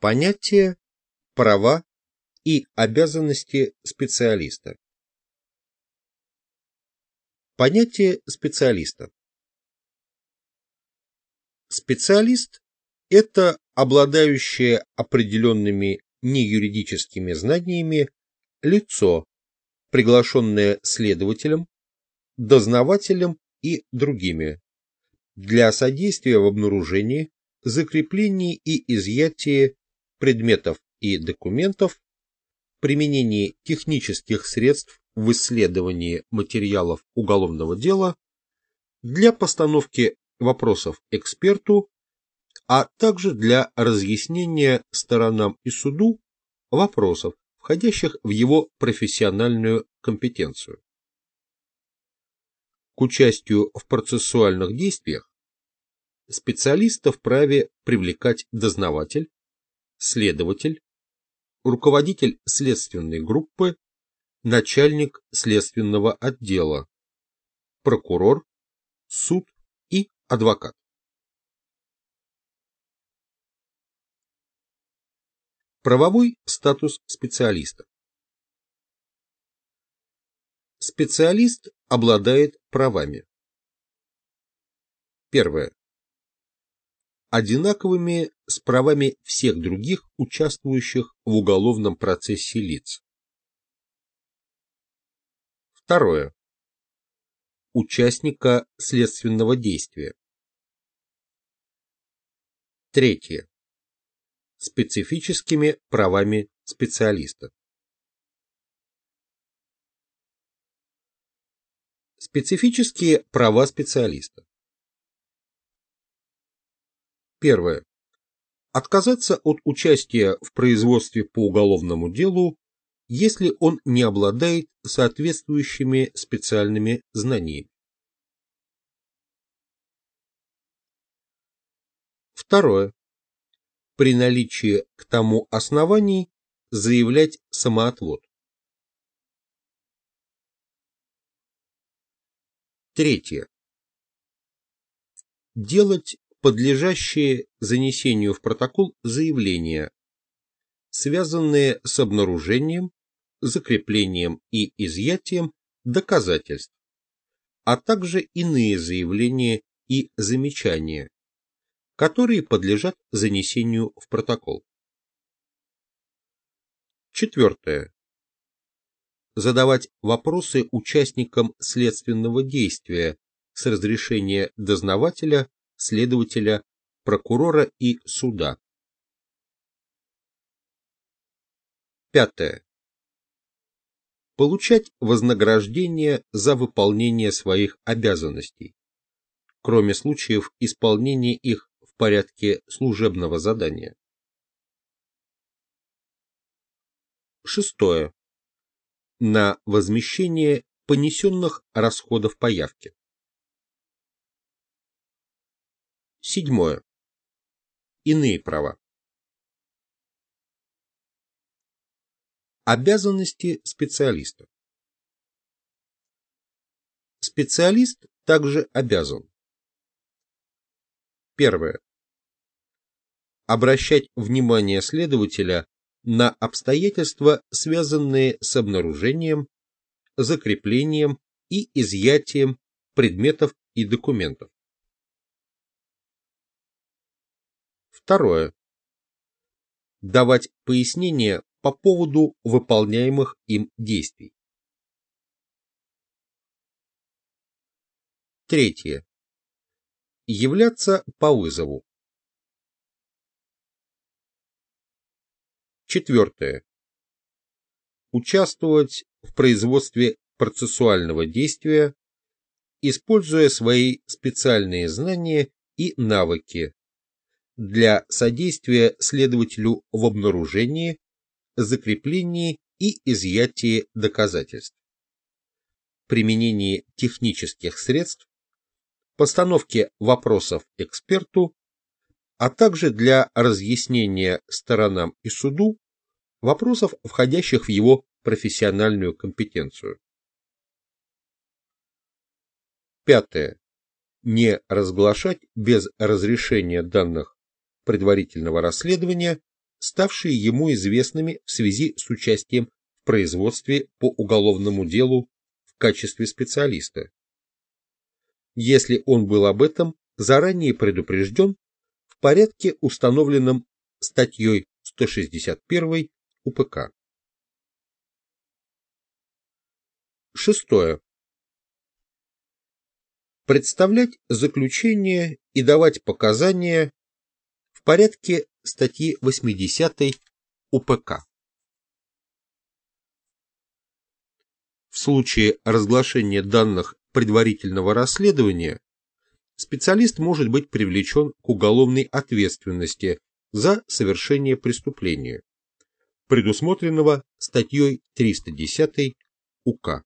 Понятие, права и обязанности специалиста. Понятие специалиста. Специалист – это обладающее определенными неюридическими знаниями лицо, приглашенное следователем, дознавателем и другими для содействия в обнаружении, закреплении и изъятии предметов и документов, применении технических средств в исследовании материалов уголовного дела для постановки вопросов эксперту, а также для разъяснения сторонам и суду вопросов, входящих в его профессиональную компетенцию. К участию в процессуальных действиях специалиста вправе привлекать дознаватель, следователь, руководитель следственной группы, начальник следственного отдела, прокурор, суд и адвокат. Правовой статус специалиста. Специалист обладает правами. Первое. Одинаковыми с правами всех других участвующих в уголовном процессе лиц. Второе. Участника следственного действия. Третье. Специфическими правами специалиста. Специфические права специалиста. Первое. Отказаться от участия в производстве по уголовному делу, если он не обладает соответствующими специальными знаниями. Второе. При наличии к тому оснований заявлять самоотвод. Третье. Делать подлежащие занесению в протокол заявления, связанные с обнаружением, закреплением и изъятием доказательств, а также иные заявления и замечания, которые подлежат занесению в протокол. Четвертое задавать вопросы участникам следственного действия с разрешения дознавателя, следователя, прокурора и суда. Пятое. Получать вознаграждение за выполнение своих обязанностей, кроме случаев исполнения их в порядке служебного задания. Шестое на возмещение понесенных расходов по явке. Седьмое. Иные права. Обязанности специалиста. Специалист также обязан. Первое. Обращать внимание следователя на обстоятельства, связанные с обнаружением, закреплением и изъятием предметов и документов. Второе. Давать пояснения по поводу выполняемых им действий. Третье. Являться по вызову. Четвертое. Участвовать в производстве процессуального действия, используя свои специальные знания и навыки для содействия следователю в обнаружении, закреплении и изъятии доказательств, применении технических средств, постановке вопросов эксперту а также для разъяснения сторонам и суду вопросов, входящих в его профессиональную компетенцию. Пятое. Не разглашать без разрешения данных предварительного расследования ставшие ему известными в связи с участием в производстве по уголовному делу в качестве специалиста. Если он был об этом заранее предупрежден в порядке, установленном статьей 161 УПК. Шестое. Представлять заключение и давать показания в порядке статьи 80 УПК. В случае разглашения данных предварительного расследования специалист может быть привлечен к уголовной ответственности за совершение преступления, предусмотренного статьей 310 УК.